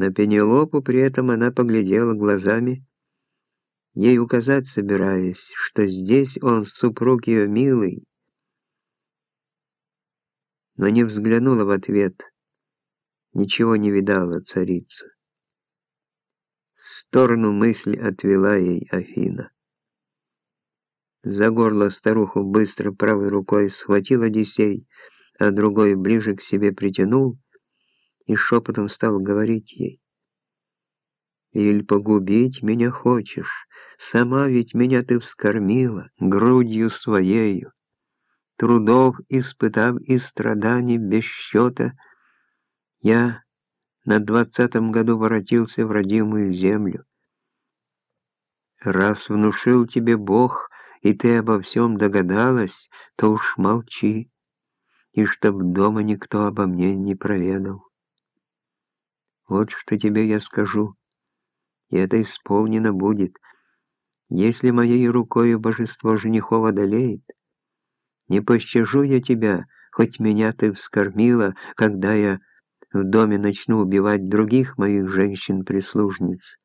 На Пенелопу при этом она поглядела глазами, ей указать собираясь, что здесь он супруг ее милый, но не взглянула в ответ, ничего не видала царица. В сторону мысли отвела ей Афина. За горло старуху быстро правой рукой схватил Одиссей, а другой ближе к себе притянул и шепотом стал говорить ей. «Иль погубить меня хочешь? Сама ведь меня ты вскормила грудью своею, трудов испытав и страданий без счета, я на двадцатом году воротился в родимую землю. Раз внушил тебе Бог, и ты обо всем догадалась, то уж молчи, и чтоб дома никто обо мне не проведал. Вот что тебе я скажу, и это исполнено будет. Если моей рукою божество женихов одолеет, не пощажу я тебя, хоть меня ты вскормила, когда я в доме начну убивать других моих женщин-прислужниц.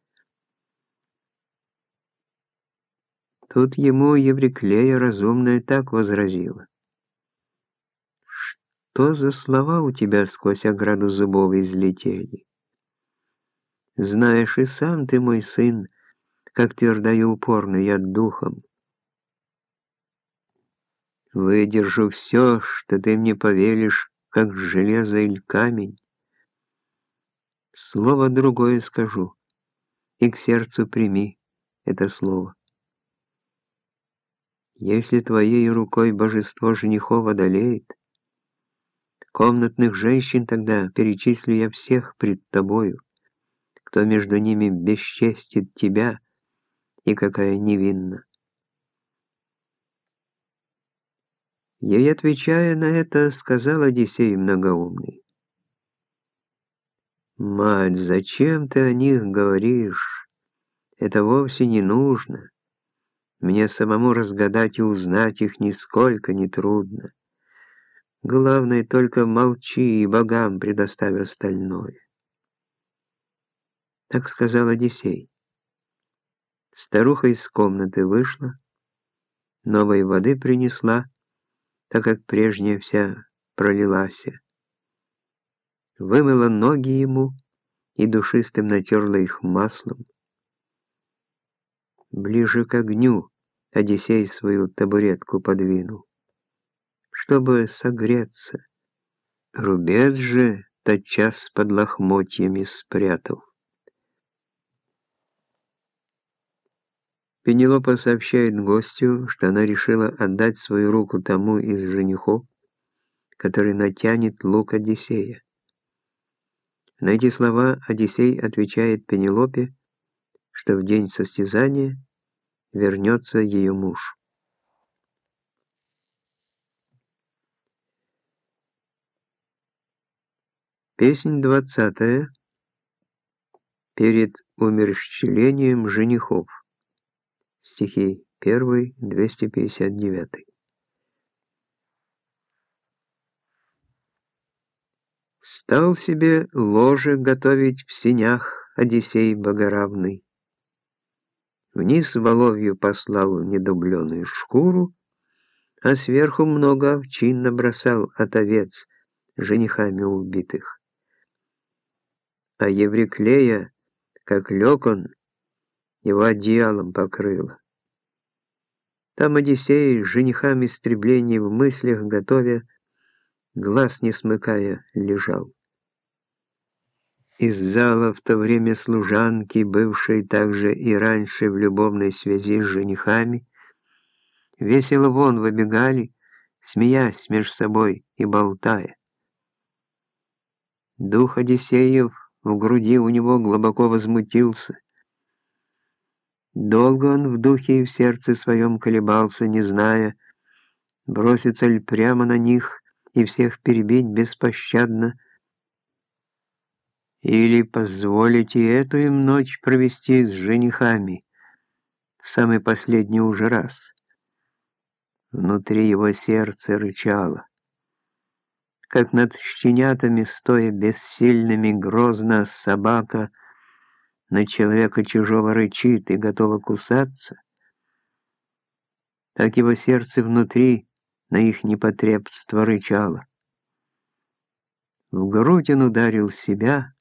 Тут ему Евриклея разумная так возразила. «Что за слова у тебя сквозь ограду зубов излетели? Знаешь, и сам ты, мой сын, как твердо и упорно я духом. Выдержу все, что ты мне повелишь, как железо или камень. Слово другое скажу, и к сердцу прими это слово. Если твоей рукой божество женихов одолеет, комнатных женщин тогда перечислю я всех пред тобою, кто между ними бесчестит тебя и какая невинна. Ей отвечая на это, сказал Одиссей многоумный. «Мать, зачем ты о них говоришь? Это вовсе не нужно. Мне самому разгадать и узнать их нисколько не трудно. Главное, только молчи и богам предоставь остальное». Так сказал Одиссей. Старуха из комнаты вышла, новой воды принесла, так как прежняя вся пролилась вымыла ноги ему и душистым натерла их маслом. Ближе к огню Одиссей свою табуретку подвинул, чтобы согреться. Рубец же тотчас под лохмотьями спрятал. Пенелопа сообщает гостю, что она решила отдать свою руку тому из женихов, который натянет лук Одиссея. На эти слова Одиссей отвечает Пенелопе, что в день состязания вернется ее муж. Песнь двадцатая. Перед умерщвлением женихов. Стихи 1, 259. Стал себе ложе готовить в синях Одиссей Богоравный. Вниз воловью послал недубленную шкуру, а сверху много овчин набросал от овец женихами убитых. А Евриклея, как лег он, его одеялом покрыло. Там Одиссей с женихами истреблений в мыслях готовя, глаз не смыкая, лежал. Из зала в то время служанки, бывшей также и раньше в любовной связи с женихами, весело вон выбегали, смеясь меж собой и болтая. Дух Одиссеев в груди у него глубоко возмутился. Долго он в духе и в сердце своем колебался, не зная, бросится ли прямо на них и всех перебить беспощадно, или позволите эту им ночь провести с женихами в самый последний уже раз. Внутри его сердце рычало. как над щенятами, стоя бессильными, грозно собака на человека чужого рычит и готова кусаться, так его сердце внутри на их непотребство рычало. В грудь он ударил себя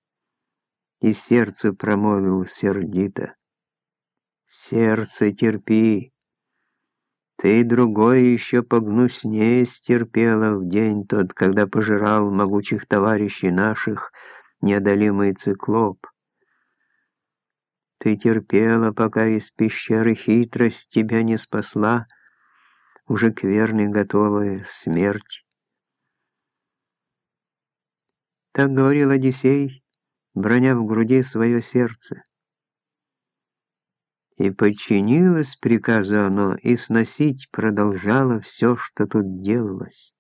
и сердце промолвил сердито. «Сердце, терпи!» Ты другое еще погнуснее стерпела в день тот, когда пожирал могучих товарищей наших неодолимый циклоп. Ты терпела, пока из пещеры хитрость тебя не спасла, уже к верной готовая смерть. Так говорил Одиссей, броня в груди свое сердце. И подчинилось приказу оно, и сносить продолжало все, что тут делалось.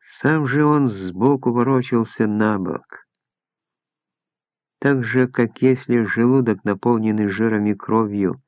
Сам же он сбоку ворочался на бок. Так же, как если желудок, наполненный жиром и кровью,